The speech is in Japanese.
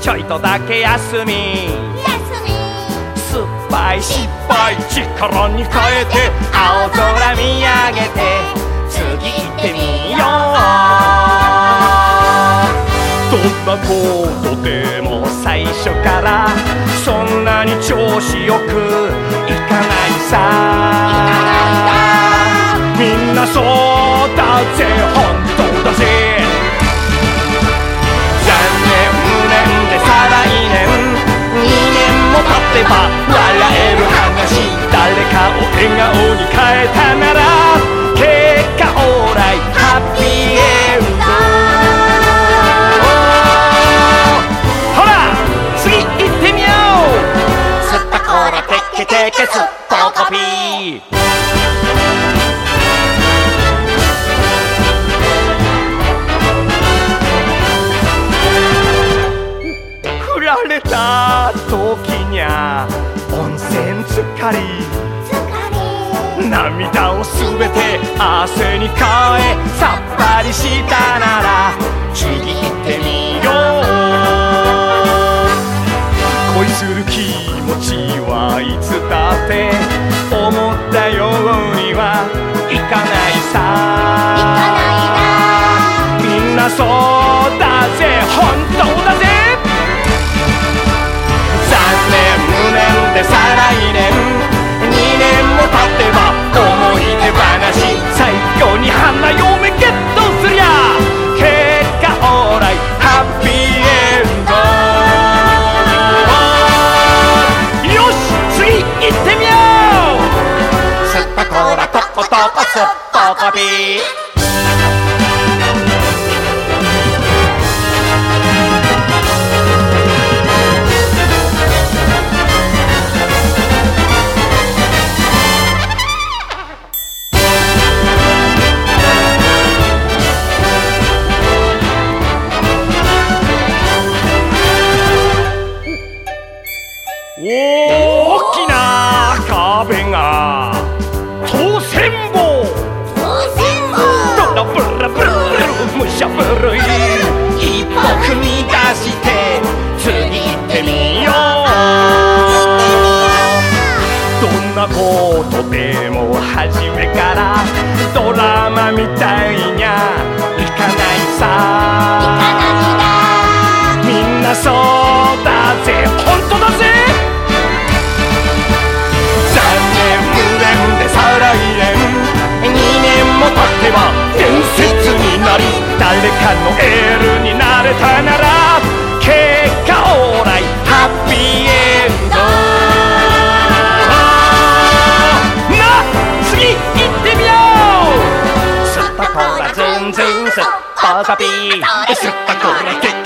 ちょいとだけ休み。酸っぱい失敗力に変えて青空見上げて次行ってみよう。どんなことでも最初からそんなに調子よくいかないさ。みんなそうだぜテケテケすっとコピー。振られた時にゃ温泉つかり。涙をすべて汗に変えさっぱりしたなら次行ってみよう。恋するそうだぜ本当だぜ。残念無念で再来年。2年も経てば思い出話最後に花嫁ゲットすりゃ。結果オーライハッピーエンド。よし次行ってみよう。吸ったコーラトコトコすっぽコピ大きな壁が当選棒ブラブラブルむしゃぶるい一歩踏み出して次行ってみようどんなことでも初めからドラマみたいにゃいかないさみんなそうだぜ本当だぜ誰かの。エールになれたなら結果オーライハッピーエンド。な次行ってみよう。吸ったコーラズンズン吸ったコピー吸ったコーラテケテ